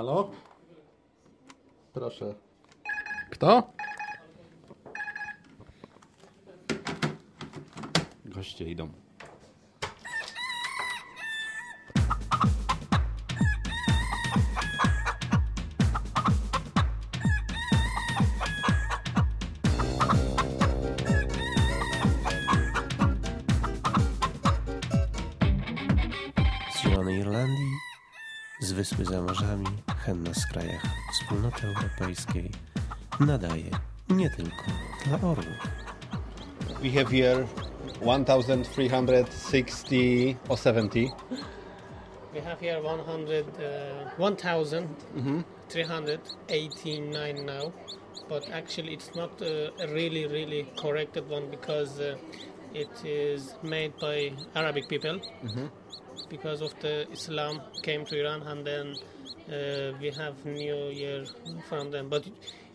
Halo? Proszę. Kto? Goście idą. Z Zielonej Irlandii, z Wyspy za morzami, henna z krajach Wspólnoty Europejskiej nadaje nie tylko dla orłów. We have here 1360 or 70. We have here 100, uh, 1,389 now, but actually it's not uh, a really, really corrected one because uh, it is made by Arabic people because of the Islam came to Iran and then uh, we have New Year from them. But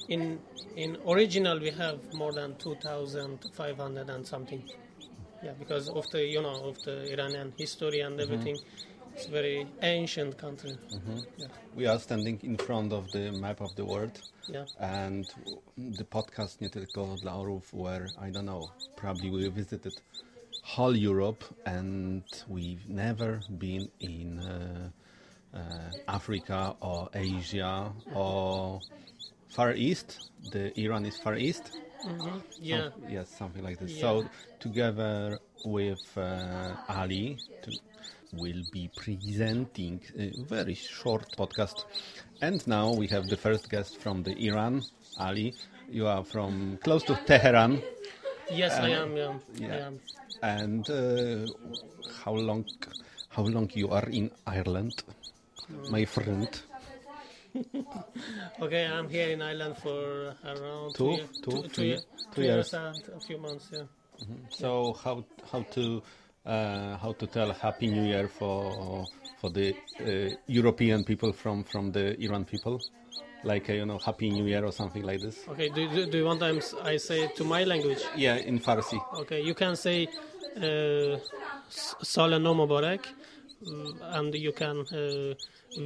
in in original we have more than 2,500 and something. Yeah, because of the you know of the Iranian history and everything. It's very ancient country. Yeah. We are standing in front of the map of the world. Yeah. And the podcast nie tylko dla orów where, I don't know, probably we visited whole Europe and we've never been in uh, Africa or Asia or Far East. The Iran is Far East. Yeah. Some- yes, something like this. Yeah. So together with uh, Ali, to, will be presenting a very short podcast. And now we have the first guest from the Iran, Ali. You are from close to Tehran. Yes, I am. Yeah. I am. And uh, how long? How long you are in Ireland, my friend? Okay, I'm here in Ireland for around Two- year- two- two, two two, year- two two years. years and a few months. Yeah. So how how to uh, how to tell Happy New Year for for the uh, European people from from the Iran people, like uh, you know Happy New Year or something like this. Okay. Do, do, do you want I'm, I say it to my language? Yeah, in Farsi. Okay. You can say uh, S- Sal No Mubarak, and you can uh,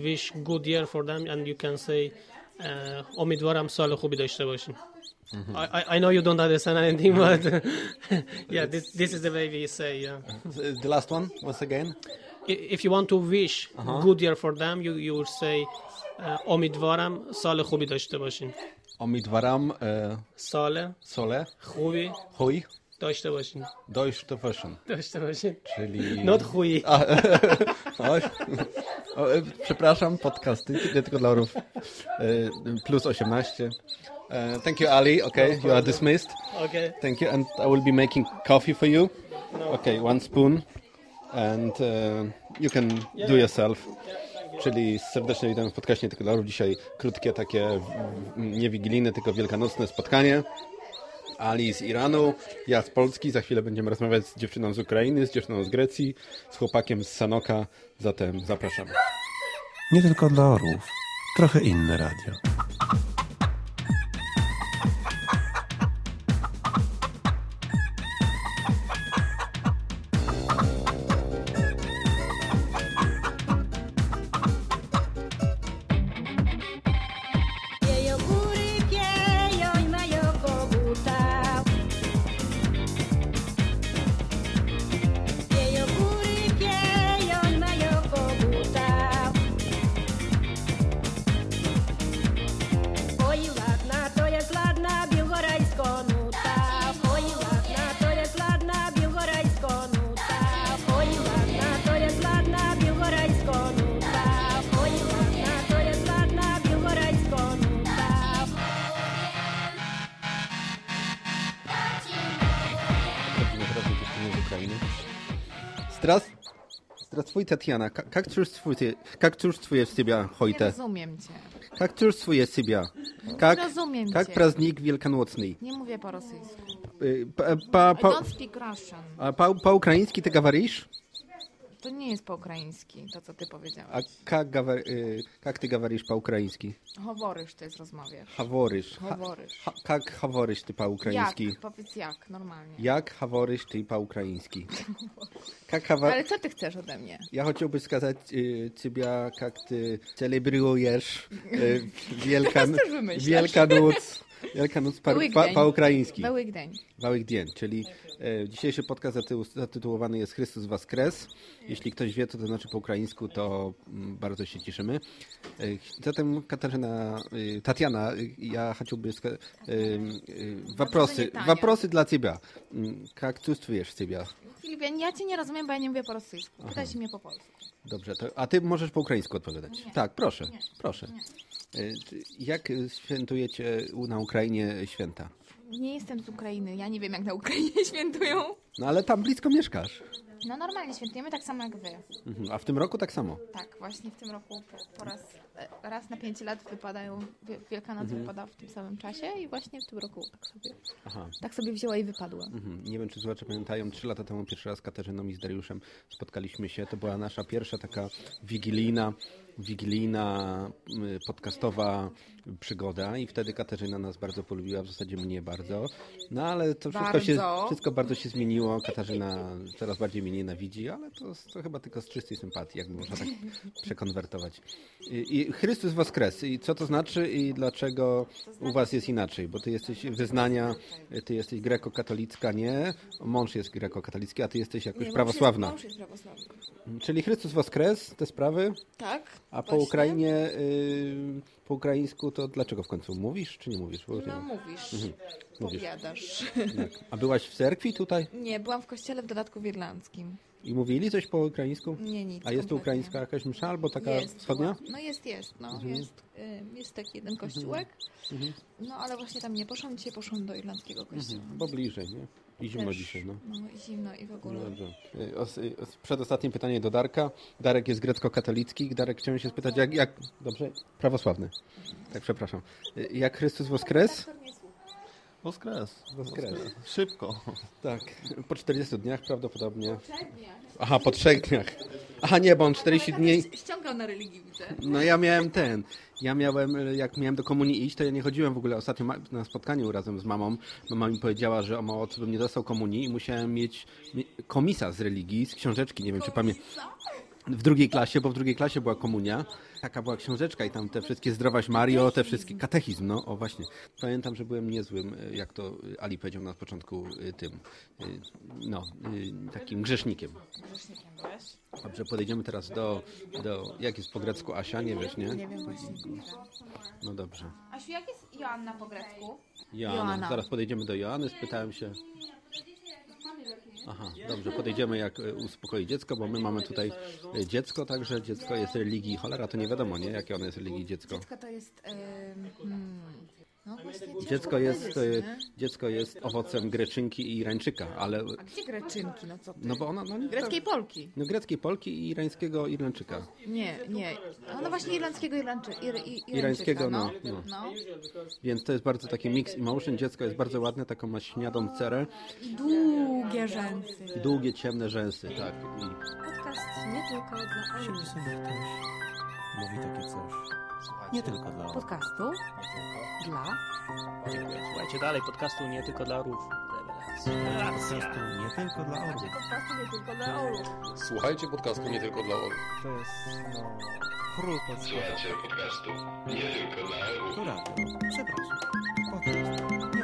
wish good year for them, and you can say uh, امیدوارم سال خوبی داشته باشین. I, I, I know you don't understand anything, but yeah, this, this is the way we say. Yeah. The last one once again. I- if you want to wish good year for them, you you would say uh, امیدوارم سال خوبی داشته باشین. Omidvaram uh, سال sole خوبی Deutsche Ocean. Deutsche Ocean. Deutsche Ocean. Czyli... Not chuj. E, przepraszam, podcasty nie tylko dla orów. E, plus 18. Uh, e, thank you, Ali. Okay, no you are dismissed. Okay. Thank you, and I will be making coffee for you. No. Okay, one spoon, and uh, you can yeah. do yourself. Czyli serdecznie witam w podcaście Tykolarów. Dzisiaj krótkie takie, nie wigilijne, tylko wielkanocne spotkanie. Ali z Iranu, ja z Polski. Za chwilę będziemy rozmawiać z dziewczyną z Ukrainy, z dziewczyną z Grecji, z chłopakiem z Sanoka. Zatem zapraszamy. Nie tylko dla orłów, trochę inne radio. Здравствуй. Здравствуй, Татьяна. Как, как чувствуете, как чувствуешь себя, Nie Хойте? rozumiem cię. Как чувствуешь себя? Как, Rozumiem как cię. праздник Wielkanocny? Nie mówię po rosyjsku. Y, По, по, I по, don't speak Russian. а по- по-украински ты говоришь? to nie jest po ukraiński, to co ty powiedziałeś. A jak, gawer, y, jak ty gawarisz po ukraiński? Haworysz ty rozmawiasz. Haworysz. Haworysz. Ha, ha, jak haworysz ty po ukraiński? Jak, powiedz jak, normalnie. Jak haworysz ty po ukraiński? Ale co ty chcesz ode mnie? Ja chciałbym skazać y, ciebie, jak ty celebrujesz y, wielka, wielka noc. Wielkanoc, pa, pa. Wełych dzień. Wałych Dzień, czyli e, dzisiejszy podcast zaty- zatytułowany jest Chrystus was kres. Jeśli ktoś wie, co to znaczy po ukraińsku, to mm, bardzo się cieszymy. E, zatem Katarzyna, e, Tatiana, e, ja chciałbym e, e, waprosy, waprosy dla ciebie. Mm, Jak czujesz ciebie? Filipie, ja cię nie rozumiem, bo ja nie mówię po rosyjsku. Pytaj się mnie po polsku. Dobrze, to, a ty możesz po ukraińsku odpowiadać. Nie. Tak, proszę, Nie. proszę. E, czy- Jak e, świętujecie u- na Ukrainie święta? Nie jestem z Ukrainy, ja nie wiem jak na Ukrainie świętują. No ale tam blisko mieszkasz. No normalnie świętujemy tak samo jak wy. Mhm. A w tym roku tak samo. Tak, właśnie w tym roku po, raz, e, raz na pięć lat wypadają, Wie- Wielkanoc wypada w tym samym czasie i właśnie w tym roku tak sobie, Aha. tak sobie wzięła i wypadła. Mhm. Nie wiem, czy słuchacze pamiętają, trzy lata temu pierwszy raz z Katarzyną i z Dariuszem spotkaliśmy się. To była nasza pierwsza taka wigilijna, wigilijna y, podcastowa przygoda i wtedy Katarzyna nas bardzo polubiła, w zasadzie mnie bardzo. No ale to wszystko, się, wszystko bardzo się zmieniło. Katarzyna coraz bardziej mnie nienawidzi, ale to, to chyba tylko z czystej sympatii, jakby można tak przekonwertować. I, I Chrystus Woskres. I co to znaczy i dlaczego u was jest inaczej? Bo ty jesteś wyznania, ty jesteś grekokatolicka, nie? Mąż jest grekokatolicki, a ty jesteś jakoś prawosławna. Mąż jest prawosławny. Czyli Chrystus Woskres, te sprawy, Tak. a po. Ukrainie, y, po ukraińsku to dlaczego w końcu? Mówisz czy nie mówisz? Bo, No mówisz, Mhm. Powiadasz. tak. A byłaś w cerkwi tutaj Nie, byłam w kościele w dodatku w irlandzkim. i mówili coś po ukraińsku? Nie, nic. A jest kompletnie. ukraińska jakaś msza albo taka jest, wschodnia? No jest, jest, no Mhm. jest, y, jest taki jeden kościółek, no ale właśnie tam nie poszłam, dzisiaj poszłam do irlandzkiego kościoła. Bo bliżej, nie? I zimno Też, dzisiaj, no. No i zimno i w ogóle. Dobrze. Y, os- y, os- Przedostatnie pytanie do Darka. Darek jest grecko-katolicki. Darek, chciałem się spytać, jak, jak... Dobrze? Prawosławny. Tak, przepraszam. Y, Jak Chrystus Woskres? Woskres. Woskres. Szybko. Tak, po 40 dniach prawdopodobnie. Aha, po trzech dniach. Aha, nie, bo on 40 dni... Ściągał na religii, widzę. No ja miałem ten. Ja miałem, jak miałem do komunii iść, to ja nie chodziłem w ogóle ostatnio na spotkaniu razem z mamą. Mama mi powiedziała, że o mało co bym nie dostał komunii i musiałem mieć mi- komisa z religii, z książeczki, nie wiem czy pamiętasz. W drugiej klasie, bo w drugiej klasie była komunia. Taka była książeczka i tam te wszystkie zdrowaś Mario, te wszystkie katechizm, no o właśnie. Pamiętam, że byłem niezłym, y, jak to Ali powiedział na początku y, tym, y, no, takim grzesznikiem. Dobrze, podejdziemy teraz do, do, jak jest po grecku Asia, nie wiesz, nie? Nie wiem właśnie. No dobrze. Asiu, jak jest Joanna po grecku? Joanna. Joanna. Zaraz podejdziemy do Joanny, spytałem się. Aha, dobrze, podejdziemy jak e, uspokoić dziecko, bo my mamy tutaj e, dziecko, także dziecko jest religii cholera, to nie wiadomo, nie? Jakie ono jest religii dziecko. Dziecko to jest... em, hmm, no właśnie ciężko Dziecko jest, powiedzieć, nie? dziecko jest owocem greczynki i irańczyka, ale A gdzie greczynki? No co ty? no bo ona no, nie, Greckiej Polki. no, greckiej Polki i irańskiego Irlandczyka. Nie, nie. A no właśnie irlandzkiego Irlandczy, ir, ir, Irańskiego, no. no, no. Więc to jest bardzo taki mix emotion. Dziecko jest bardzo ładne, taką ma śniadą cerę I długie rzęsy. i długie ciemne rzęsy, tak. I Podcast nie tylko dla ktoś, mówi takie coś. Nie tylko dla. Podcastu dla... Dziękuję. Słuchajcie dalej podcastu nie tylko dla orłów. Po prostu nie tylko dla orłów. Podcastu nie tylko dla orłów. Słuchajcie podcastu nie tylko dla orłów. To jest, no, król podcastu. Słuchajcie podcastu nie tylko dla orłów. To radio. Przepraszam. Podcast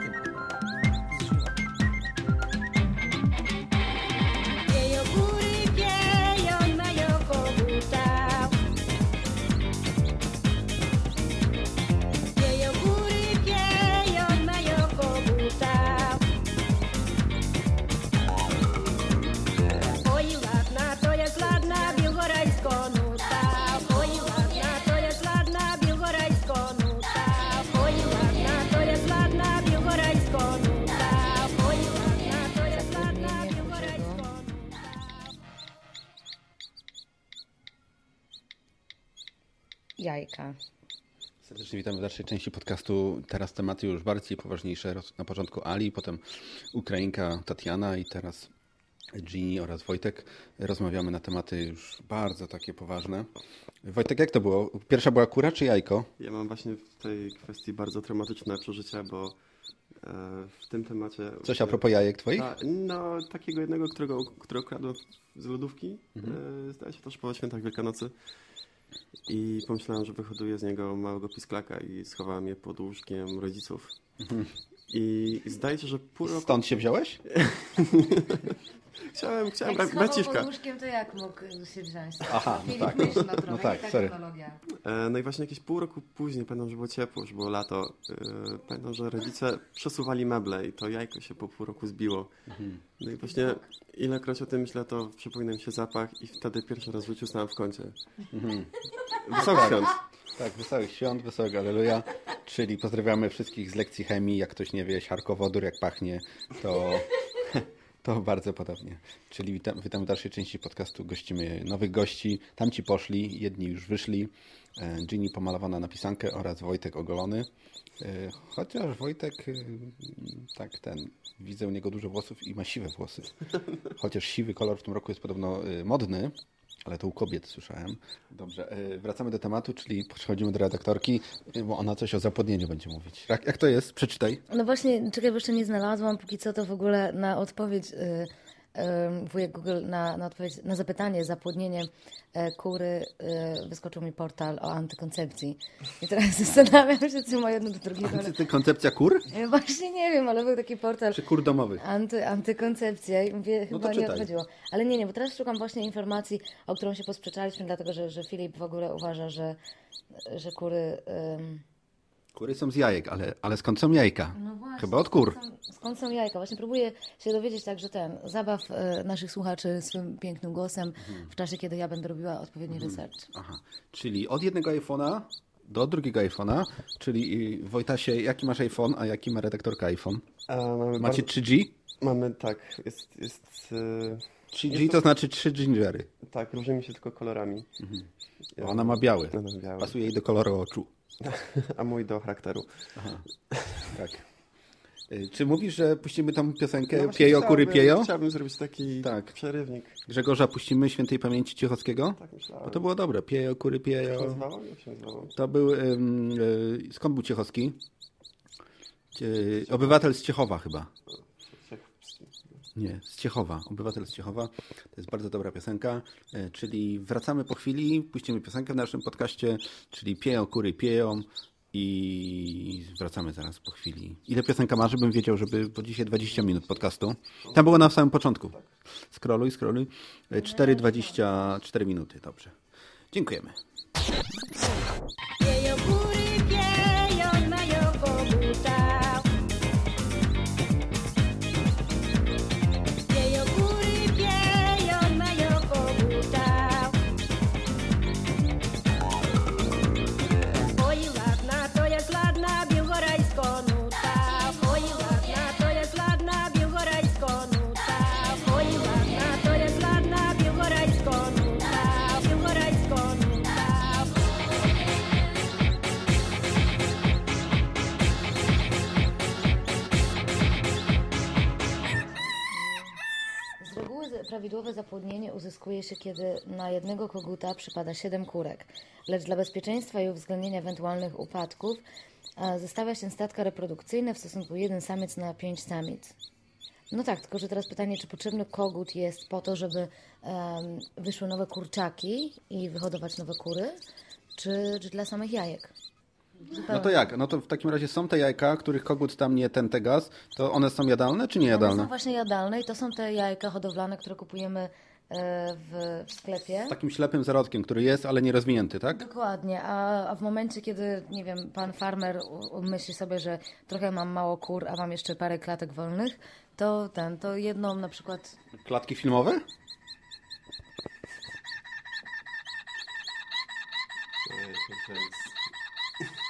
Jajka. Serdecznie witamy w dalszej części podcastu. Teraz tematy już bardziej poważniejsze. Na początku Ali, potem Ukrainka Tatiana i teraz Ginny oraz Wojtek. Rozmawiamy na tematy już bardzo takie poważne. Wojtek, jak to było? Pierwsza była kura czy jajko? Ja mam właśnie w tej kwestii bardzo traumatyczne przeżycia, bo e, w tym temacie... Coś a propos jajek twoich? A, no, takiego jednego, którego, którego kradłem z lodówki, Mhm. e, zdaje się też po świętach Wielkanocy. I pomyślałem, że wyhoduję z niego małego pisklaka i schowałem je pod łóżkiem rodziców. I zdaje się, że pół roku... Mhm. Stąd się wziąłeś? Chciałem, chciałem Jak braciszka. pod łóżkiem, to jak mógł się wziąć? Aha, Filip tak. no, trochę, No tak, sorry. E, No i właśnie jakieś pół roku później, pamiętam, że było ciepło, już było lato, e, pamiętam, że rodzice przesuwali meble i to jajko się po pół roku zbiło. No i właśnie ilekroć o tym myślę, to przypomina mi się zapach i wtedy pierwszy raz w życiu stałem w kącie. Wesołych świąt. Tak, wesołych świąt, wesołego aleluja. Czyli pozdrawiamy wszystkich z lekcji chemii. Jak ktoś nie wie, siarkowodór jak pachnie, to, to bardzo podobnie. Czyli witam, witamy w dalszej części podcastu. Gościmy nowych gości. Tamci poszli, jedni już wyszli. E, Ginny pomalowana na pisankę oraz Wojtek ogolony. E, Chociaż Wojtek, e, tak ten, widzę u niego dużo włosów i ma siwe włosy. Chociaż siwy kolor w tym roku jest podobno modny, ale to u kobiet słyszałem. Dobrze, e, wracamy do tematu, czyli przechodzimy do redaktorki, e, bo ona coś o zapłodnieniu będzie mówić. Jak, jak to jest? Przeczytaj. No właśnie, czekaj, bo jeszcze nie znalazłam póki co to w ogóle na odpowiedź y, y, wujek Google na, na, odpowiedź, na zapytanie zapłodnienie e, kury y, wyskoczył mi portal o antykoncepcji. I teraz zastanawiam się, co ma jedno do drugiego. Ale... Ty, koncepcja kur? Ja Właśnie nie wiem, ale był taki portal Czy kur domowych? anty, antykoncepcja i mówię, No chyba to nie odchodziło. Ale nie, nie, bo teraz szukam właśnie informacji, o którą się posprzeczaliśmy, dlatego że, że Filip w ogóle uważa, że, że kury... Kury są z jajek, ale, ale skąd są jajka? No właśnie, Chyba od kur. Skąd są, skąd są jajka? Właśnie próbuję się dowiedzieć tak, że ten, zabaw e, naszych słuchaczy swym pięknym głosem Mhm. w czasie, kiedy ja będę robiła odpowiedni research. Aha, czyli od jednego iPhone'a do drugiego iPhone'a, czyli Wojtasie, jaki masz iPhone, a jaki ma redaktorka iPhone? A mamy Macie bardzo- 3G? Mamy, tak, jest... jest e, 3G jest to znaczy 3 gingery. Tak, różnimy się tylko kolorami. Bo Ona ma biały. Ona ma biały. Pasuje jej do koloru oczu. A mój do charakteru. Tak. Y, Czy mówisz, że puścimy tą piosenkę No Piejo, kury piejo? Chciałbym zrobić taki Tak. przerywnik. Grzegorza puścimy świętej pamięci Ciechowskiego? Tak myślałem. Bo to było dobre. Piejo, kury się piejo. nazywało? Się nazywało? To był... ym, y, skąd był Ciechowski? Cie- Obywatel z Ciechowa chyba. Nie, z Ciechowa. Obywatel z Ciechowa. To jest bardzo dobra piosenka. E, Czyli wracamy po chwili, puścimy piosenkę w naszym podcaście, czyli pieją kury pieją i wracamy zaraz po chwili. Ile piosenka ma, żebym wiedział, żeby, bo dzisiaj 20 minut podcastu. Tam było na samym początku. Scrolluj. E, 4,24 minuty, dobrze. Dziękujemy. Prawidłowe zapłodnienie uzyskuje się, kiedy na jednego koguta przypada 7 kurek, lecz dla bezpieczeństwa i uwzględnienia ewentualnych upadków zestawia się statka reprodukcyjne w stosunku 1 samiec na 5 samic. No tak, tylko że teraz pytanie, czy potrzebny kogut jest po to, żeby em, wyszły nowe kurczaki i wyhodować nowe kury, czy, czy dla samych jajek? No to jak? No to w takim razie są te jajka, których kogut tam nie ten te gaz, to one są jadalne czy nie One są jadalne? właśnie jadalne i to są te jajka hodowlane, które kupujemy e, w, w sklepie. Z takim ślepym zarodkiem, który jest, ale nie rozwinięty, tak? Dokładnie, a, a w momencie, kiedy, nie wiem, pan farmer myśli sobie, że trochę mam mało kur, a mam jeszcze parę klatek wolnych, to ten, to jedną na przykład Klatki filmowe?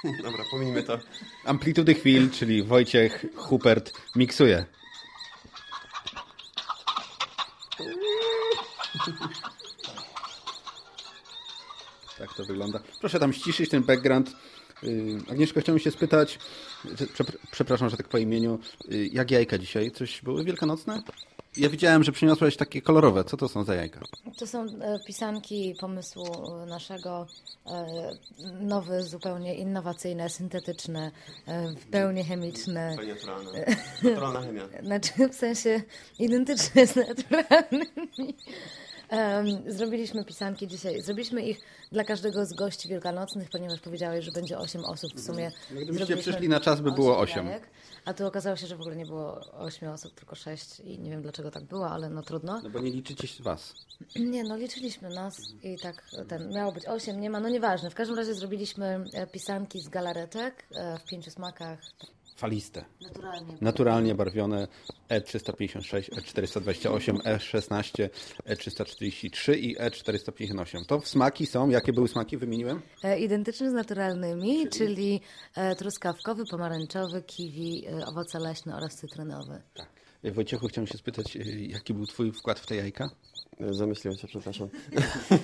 Dobra, pomijmy to. Amplitudy chwil, czyli Wojciech Hubert miksuje. Tak to wygląda. Proszę tam ściszyć ten background. Yy, Agnieszko, chciałem się spytać, przepraszam, że tak po imieniu, yy, jak jajka dzisiaj? Coś były wielkanocne? Ja widziałem, że przyniosłeś takie kolorowe. Co to są za jajka? To są e, pisanki pomysłu naszego, e, nowy, zupełnie innowacyjne, syntetyczne, e, w pełni chemiczne. Zupełnie naturalna. Naturalna chemia. Znaczy w sensie identyczne z naturalnymi. Zrobiliśmy pisanki dzisiaj. Zrobiliśmy ich dla każdego z gości wielkanocnych, ponieważ powiedziałeś, że będzie 8 osób w sumie. Gdybyście Zrobiliśmy przyszli na czas, by było osiem osiem. jajek, A tu okazało się, że w ogóle nie było 8 osób, tylko 6 i nie wiem dlaczego tak było, ale no trudno. No bo nie liczycie was. Nie, no liczyliśmy nas i tak ten, miało być 8, nie ma, no nieważne. W każdym razie zrobiliśmy e, pisanki z galaretek e, w pięciu smakach. Faliste. Naturalnie. Naturalnie barwione E E356, E428, E16, E343 i E E458. To w smaki są, jakie były smaki, wymieniłem? E, Identyczny z naturalnymi, czyli, e, truskawkowy, pomarańczowy, kiwi, e, owoce leśne oraz cytrynowy. Tak. Wojciechu, chciałem się spytać, y, jaki był twój wkład w te jajka? Zamyśliłem się, przepraszam.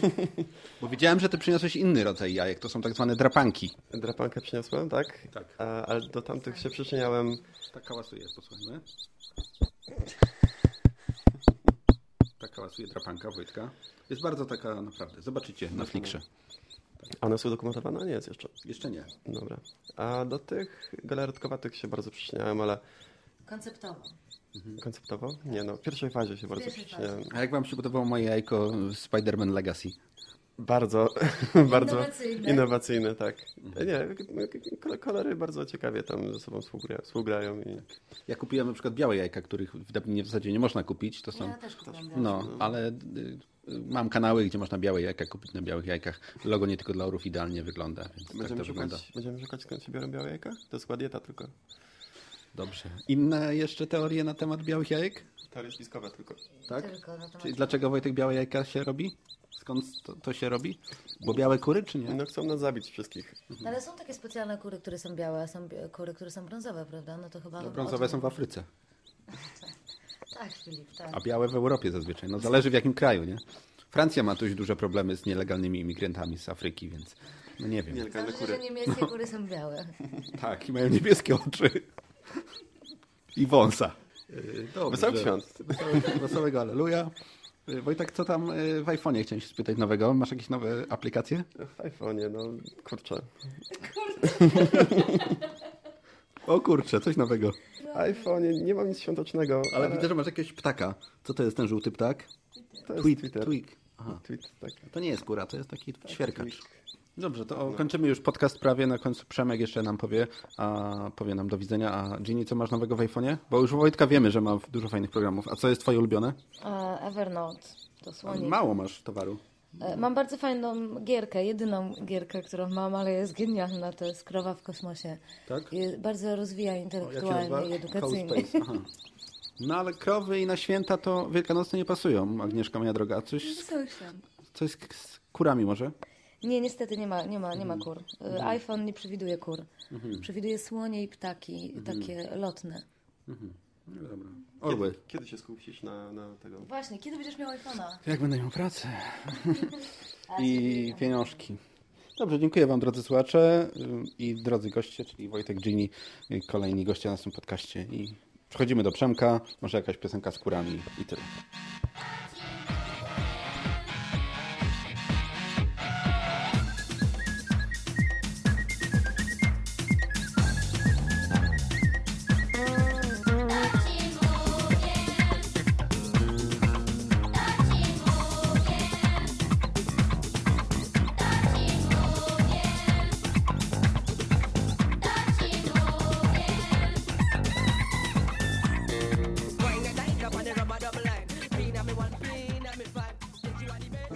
Bo widziałem, że ty przyniosłeś inny rodzaj jajek, to są tak zwane drapanki. Drapankę przyniosłem, tak? Tak. A, ale do tamtych się przyczyniałem... Tak hałasuje, posłuchajmy. Tak hałasuje drapanka Wojtka. Jest bardzo taka, naprawdę, zobaczycie na Flickrze. A one są dokumentowane? Nie jest jeszcze. Jeszcze nie. Dobra. A do tych galaretkowatych się bardzo przyczyniałem, ale Konceptowo. Konceptowo? Nie no, w pierwszej fazie się bardzo pierwszej przyczyniałem. A jak wam się podobało moje jajko Spider-Man Legacy? Bardzo, bardzo Innowacyjne. innowacyjne, tak. Nie, kol- kolory bardzo ciekawie tam ze sobą współgra- współgrają i Ja kupiłem na przykład białe jajka, których w Dublinie w zasadzie nie można kupić. To są... Ja też kupiłam No, ale y, mam kanały, gdzie można białe jajka kupić na białych jajkach. Logo nie tylko dla orów idealnie wygląda, więc tak będziemy, to wygląda. szukać, będziemy szukać skąd się biorą białe jajka? To jest dieta tylko. Dobrze. Inne jeszcze teorie na temat białych jajek? Teorie spiskowe tylko. Tak? Tylko na temat- Czyli dlaczego Wojtek białe jajka się robi? Skąd to, to się robi? Bo białe kury, czy nie? No chcą nas zabić wszystkich. No, ale są takie specjalne kury, które są białe, a są kury, które są brązowe, prawda? No to chyba... No, brązowe są w Afryce, Tak, Filip, tak. a białe w Europie zazwyczaj. No zależy w jakim kraju, nie? Francja ma dość duże problemy z nielegalnymi imigrantami z Afryki, więc no nie wiem. Nielegalne Znaczy, że kury. niemieckie kury są białe. Tak, i mają niebieskie oczy. I wąsa. Dobrze. Wesołych świąt. Wesołego, wesołego aleluja. Wojtek, co tam yy, w iPhone'ie chciałem się spytać nowego? Masz jakieś nowe aplikacje? W iPhone'ie, no kurczę. O kurczę, coś nowego. W iPhone'ie nie mam nic świątecznego, Ale widzę, że masz jakiegoś ptaka. Co to jest ten żółty ptak? to jest Tweet, Twitter. tweet. Aha. Tweet, tak. To nie jest kura, to jest taki świerkacz. tweet. Dobrze, to kończymy już podcast prawie. Na końcu Przemek jeszcze nam powie, a powie nam do widzenia. A Ginny, co masz nowego w iPhone'ie? Bo już u Wojtka wiemy, że ma dużo fajnych programów. A co jest twoje ulubione? E, Evernote, to słonik. Mało masz towaru. E, Mam bardzo fajną gierkę, jedyną gierkę, którą mam, ale jest genialna, to jest Krowa w kosmosie. Tak? I bardzo rozwija intelektualnie i edukacyjnie. No ale krowy i na święta to wielkanocne nie pasują, Agnieszka moja droga. A Coś, z- coś z kurami może? Nie, niestety nie ma, nie ma, nie ma kur. E, Mhm. iPhone nie przewiduje kur. Przewiduje słonie i ptaki, Mhm. takie lotne. No dobra. Orły. Kiedy, kiedy się skupisz na, na tego? Właśnie, kiedy będziesz miał iPhone'a? Jak będę miał pracę? I pieniążki. Dobrze, dziękuję Wam drodzy słuchacze y, i drodzy goście, czyli Wojtek Gini, y, kolejni goście na naszym podcaście. I przechodzimy do Przemka, może jakaś piosenka z kurami i tyle.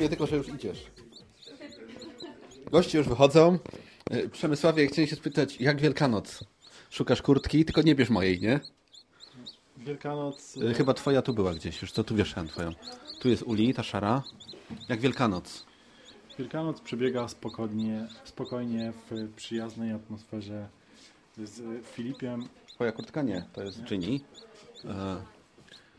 Nie tylko, że już idziesz. Goście już wychodzą. Y, Przemysławie, chciałem się spytać, jak Wielkanoc? Szukasz kurtki, tylko nie bierz mojej, nie? Wielkanoc. Y, Chyba twoja tu była gdzieś, już co tu wieszałem twoją. Tu jest Uli, ta szara. Jak Wielkanoc? Wielkanoc przebiega spokojnie, spokojnie w przyjaznej atmosferze z Filipiem. Twoja kurtka nie, to jest Ginny. E,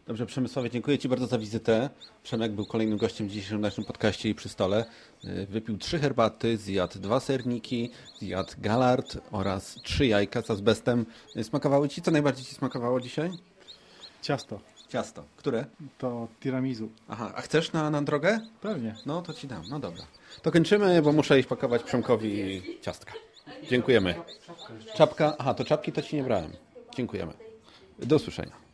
Dobrze, Przemysławie, dziękuję Ci bardzo za wizytę. Przemek był kolejnym gościem dzisiejszym naszym podcaście i przy stole. E, Wypił trzy herbaty, zjadł dwa serniki, zjadł galard oraz trzy jajka z azbestem. E, Smakowały Ci? Co najbardziej Ci smakowało dzisiaj? Ciasto. Ciasto. Które? To tiramisu. Aha, a chcesz na, na drogę? Pewnie. No to ci dam, no dobra. To kończymy, bo muszę iść pakować Przemkowi ciastka. Dziękujemy. Czapka, aha, to czapki to ci nie brałem. Dziękujemy. Do usłyszenia.